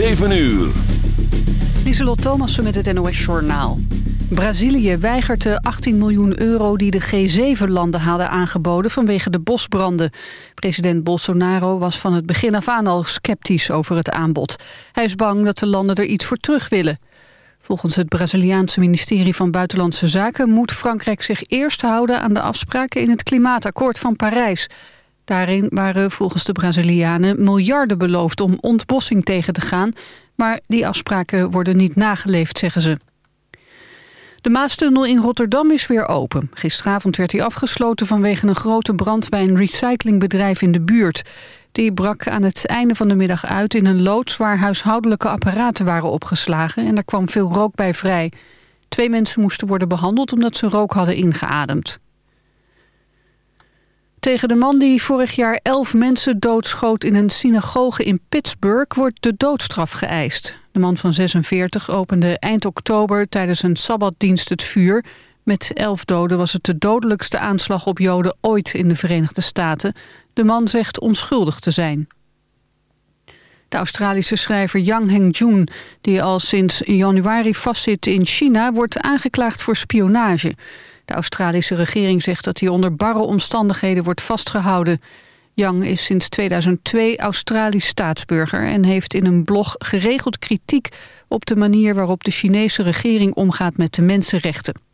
7 uur. Lieselot Thomassen met het NOS-journaal. Brazilië weigert de 18 miljoen euro die de G7-landen hadden aangeboden vanwege de bosbranden. President Bolsonaro was van het begin af aan al sceptisch over het aanbod. Hij is bang dat de landen er iets voor terug willen. Volgens het Braziliaanse ministerie van Buitenlandse Zaken moet Frankrijk zich eerst houden aan de afspraken in het klimaatakkoord van Parijs. Daarin waren volgens de Brazilianen miljarden beloofd om ontbossing tegen te gaan, maar die afspraken worden niet nageleefd, zeggen ze. De Maastunnel in Rotterdam is weer open. Gisteravond werd hij afgesloten vanwege een grote brand bij een recyclingbedrijf in de buurt. Die brak aan het einde van de middag uit in een loods waar huishoudelijke apparaten waren opgeslagen en daar kwam veel rook bij vrij. Twee mensen moesten worden behandeld omdat ze rook hadden ingeademd. Tegen de man die vorig jaar elf mensen doodschoot in een synagoge in Pittsburgh wordt de doodstraf geëist. De man van 46 opende eind oktober tijdens een sabbatdienst het vuur. Met elf doden was het de dodelijkste aanslag op Joden ooit in de Verenigde Staten. De man zegt onschuldig te zijn. De Australische schrijver Yang Hengjun, die al sinds januari vastzit in China, wordt aangeklaagd voor spionage. De Australische regering zegt dat hij onder barre omstandigheden wordt vastgehouden. Yang is sinds 2002 Australisch staatsburger en heeft in een blog geregeld kritiek op de manier waarop de Chinese regering omgaat met de mensenrechten.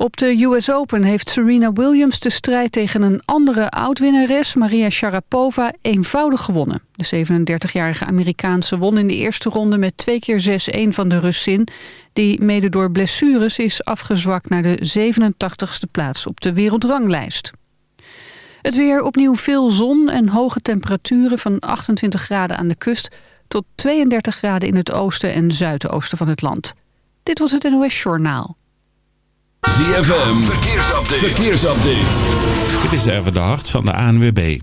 Op de US Open heeft Serena Williams de strijd tegen een andere oud-winnares, Maria Sharapova, eenvoudig gewonnen. De 37-jarige Amerikaanse won in de eerste ronde met 2 keer 6-1 van de Russin, die mede door blessures is afgezwakt naar de 87ste plaats op de wereldranglijst. Het weer opnieuw veel zon en hoge temperaturen van 28 graden aan de kust tot 32 graden in het oosten en zuidoosten van het land. Dit was het NOS Journaal. ZFM, verkeersupdate. verkeersupdate. Dit is even de hart van de ANWB.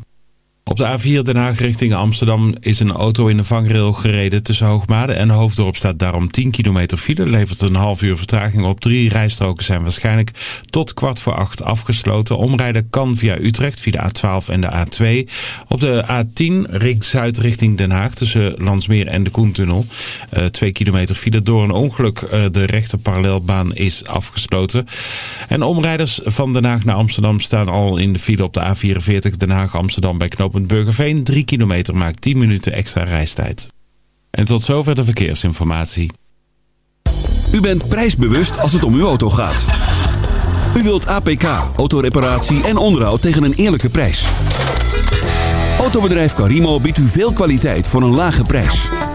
Op de A4 Den Haag richting Amsterdam is een auto in de vangrail gereden. Tussen Hoogmade en Hoofddorp staat daarom 10 kilometer file. Levert een half uur vertraging op. Drie rijstroken zijn waarschijnlijk tot kwart voor acht afgesloten. Omrijden kan via Utrecht, via de A12 en de A2. Op de A10 ring Zuid richting Den Haag tussen Landsmeer en de Koentunnel. Uh, twee kilometer file door een ongeluk. Uh, de rechter parallelbaan is afgesloten. En omrijders van Den Haag naar Amsterdam staan al in de file op de A44 Den Haag-Amsterdam bij knoop Burgerveen. 3 kilometer maakt 10 minuten extra reistijd. En tot zover de verkeersinformatie. U bent prijsbewust als het om uw auto gaat. U wilt APK, autoreparatie en onderhoud tegen een eerlijke prijs. Autobedrijf Carimo biedt u veel kwaliteit voor een lage prijs.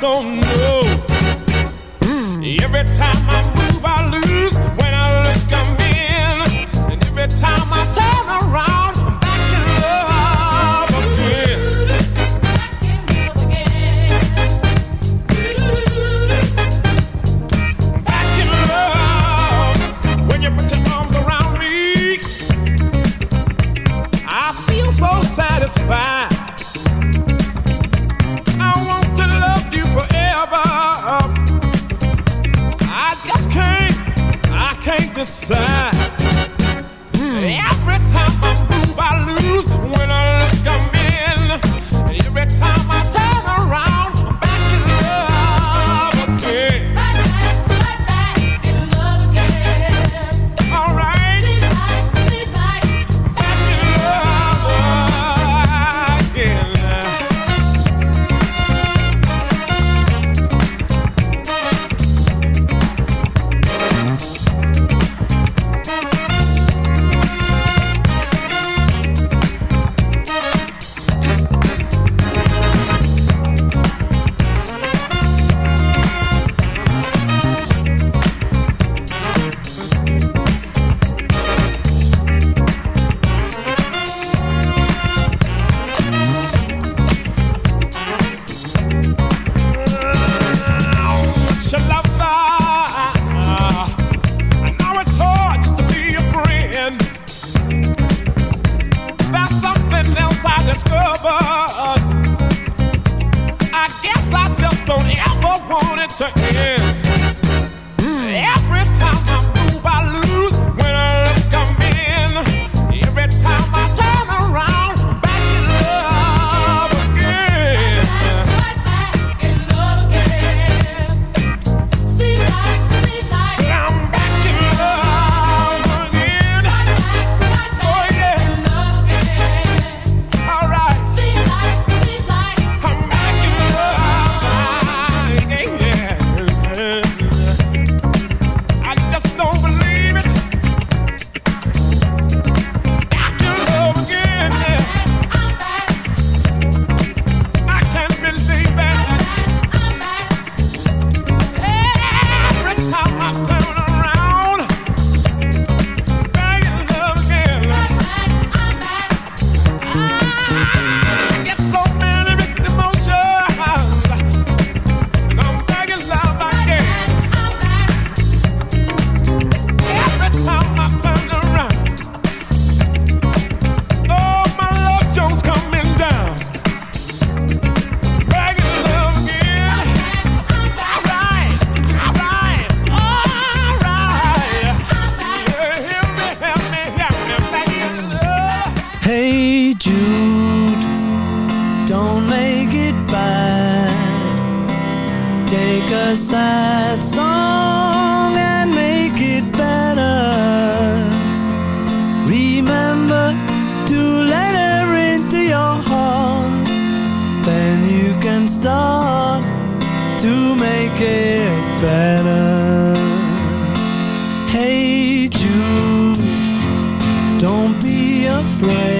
don't to make it better. Hey Jude, don't be afraid.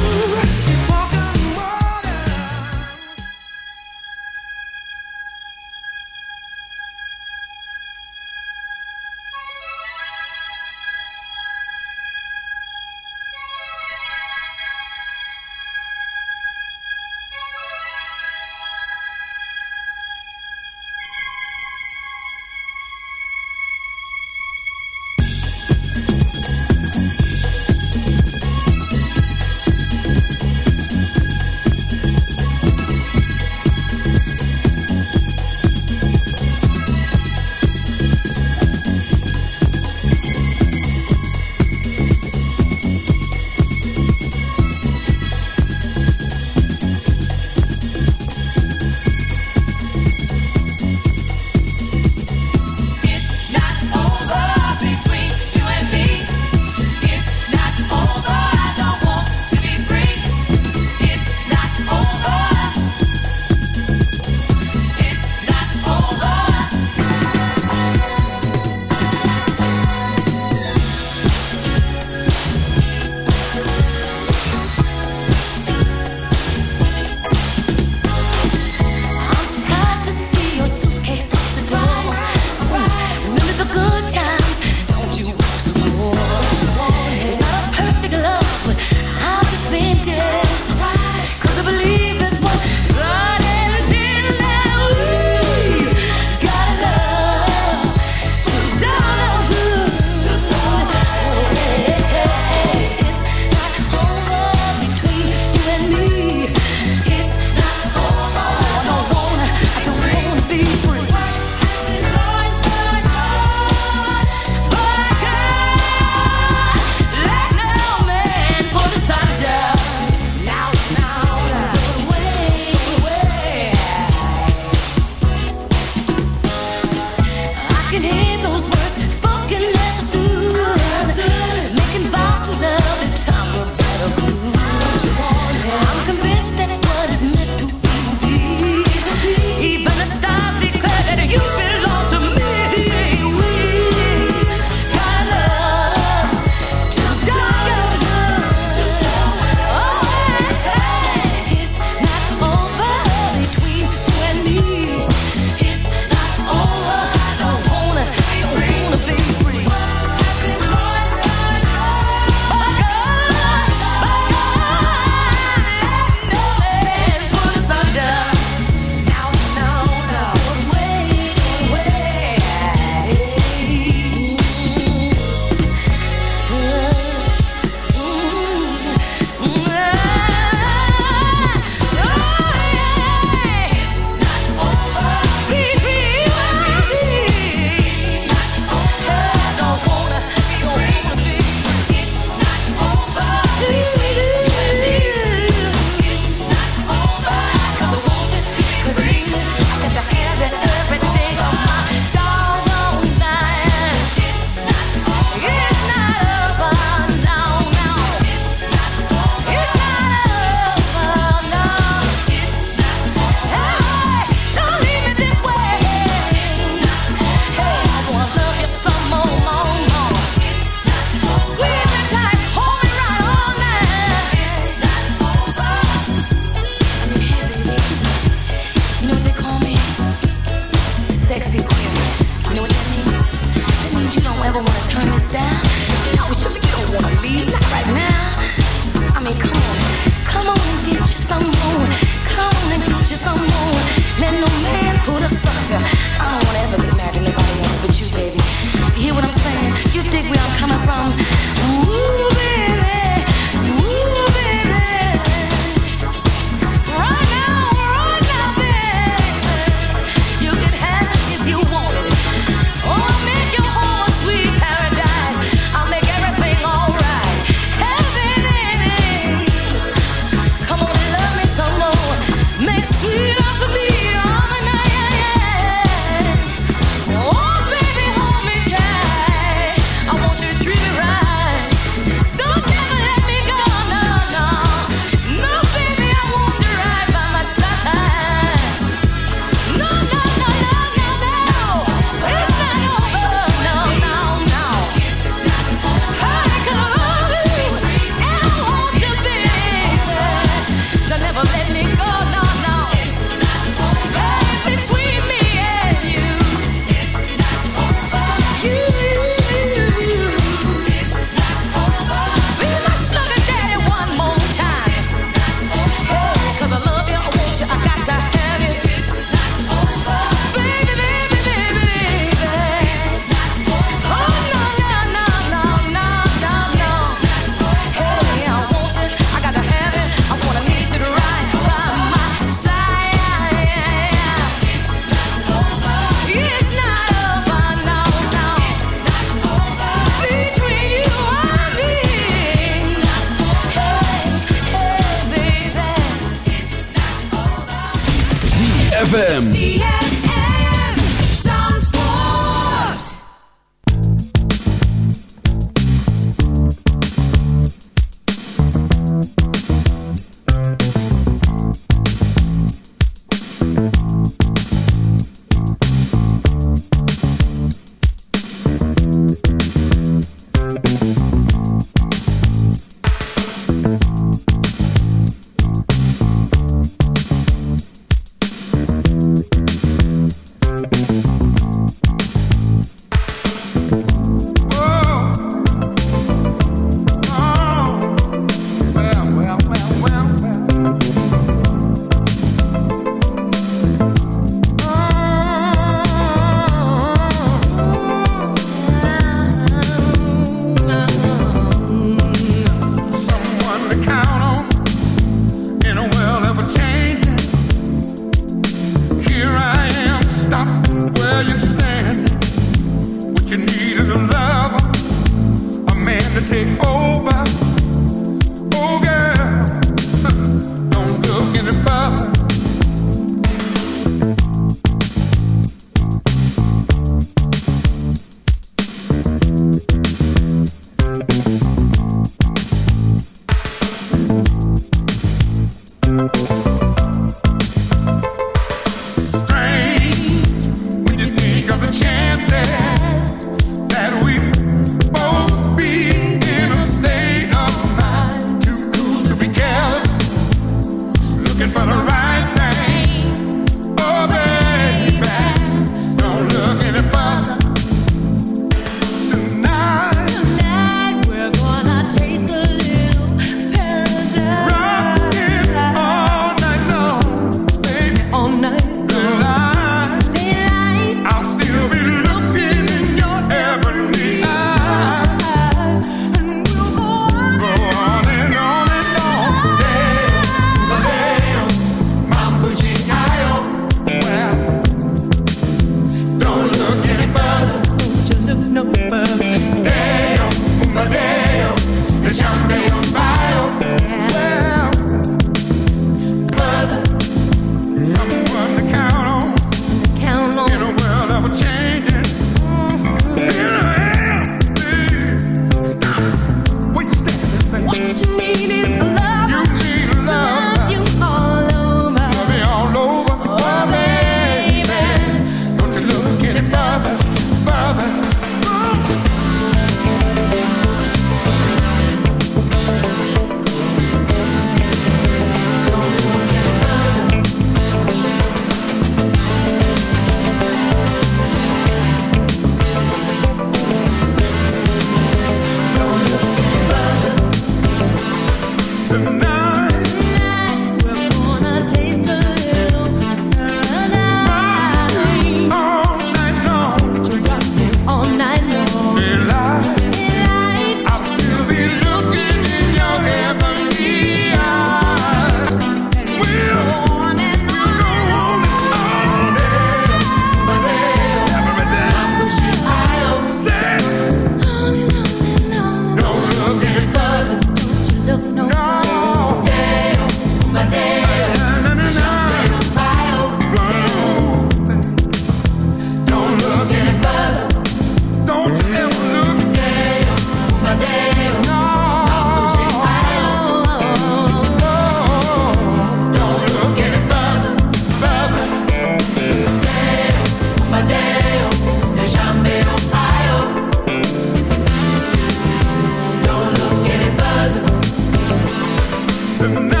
to the night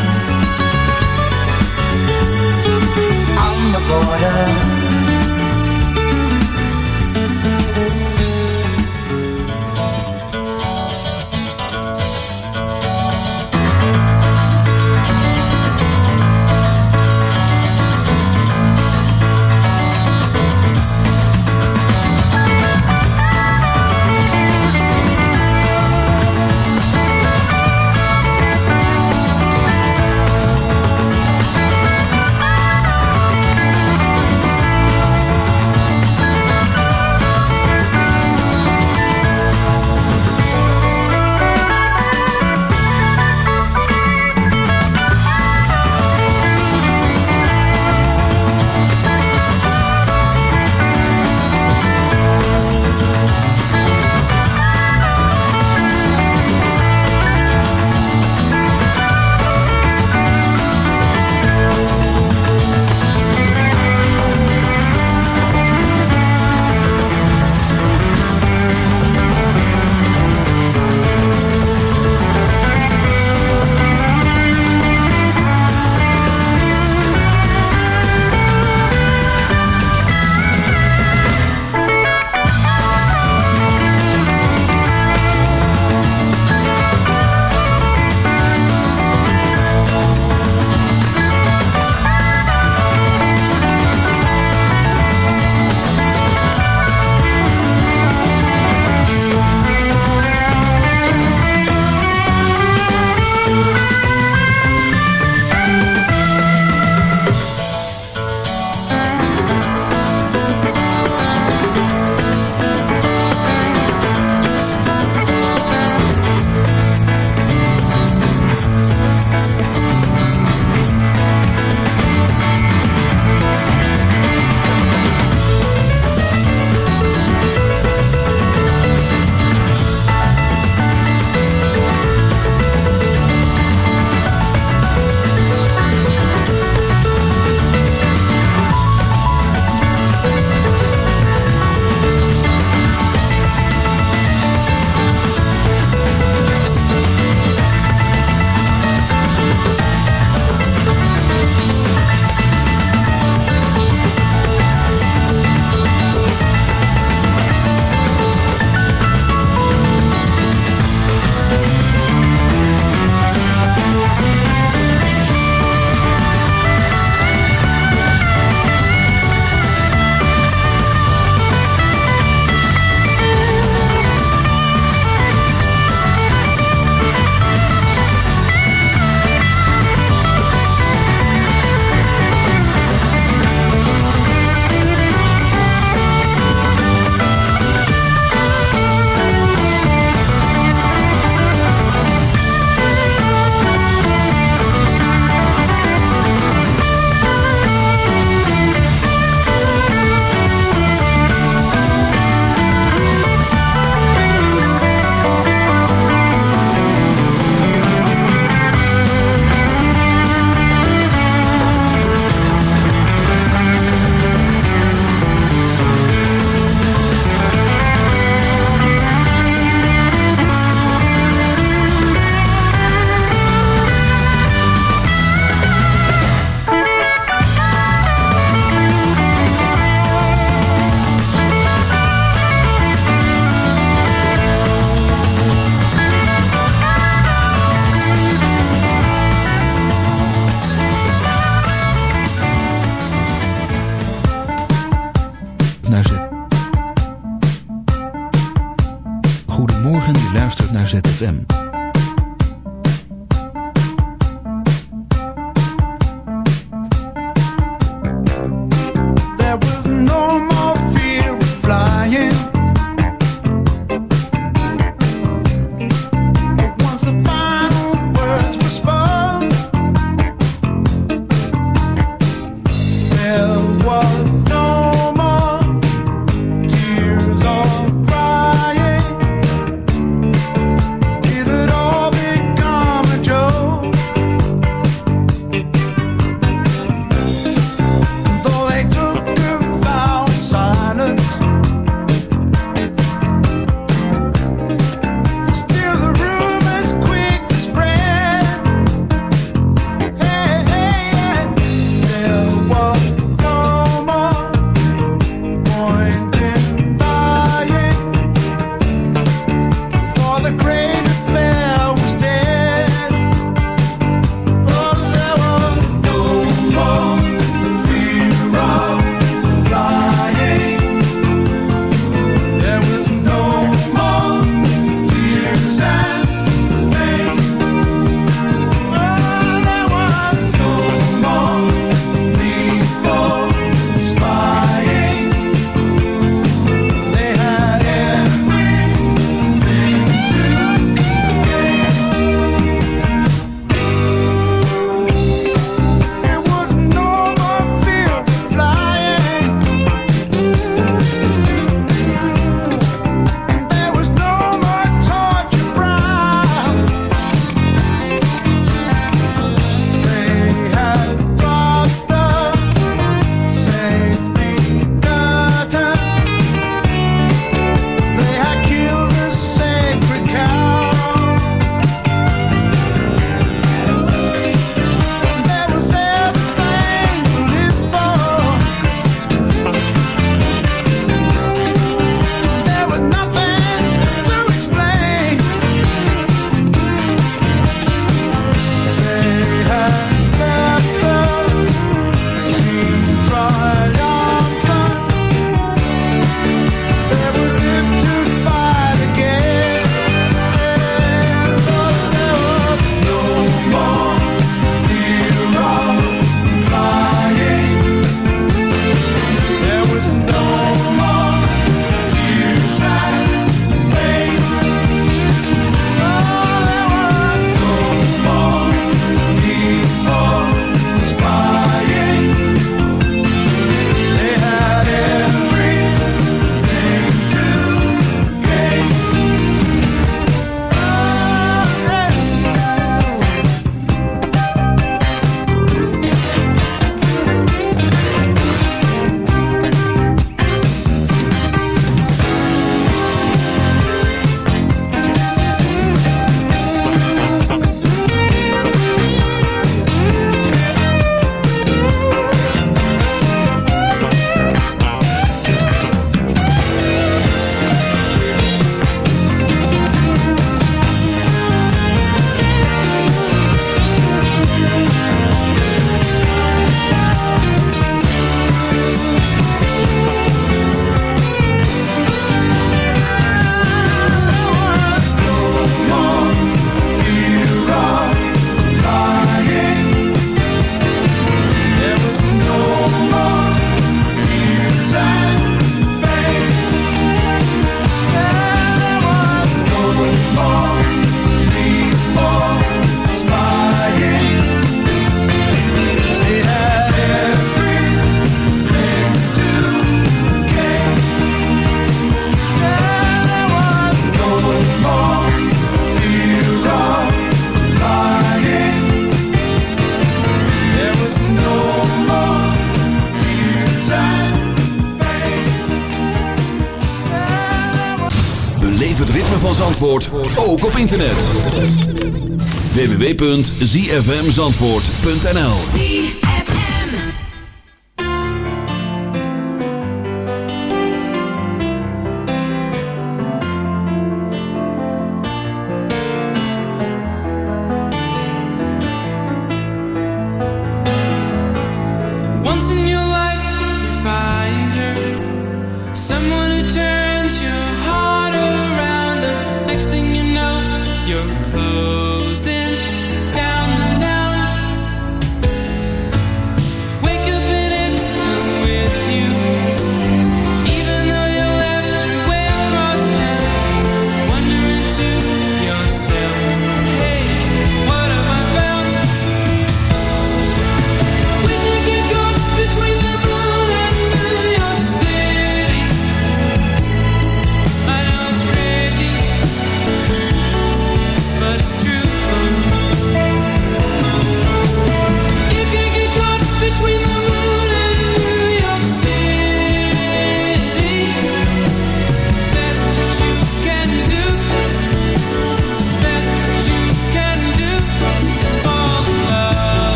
The border. www.zfmzandvoort.nl turns your heart around and next thing you know you're close.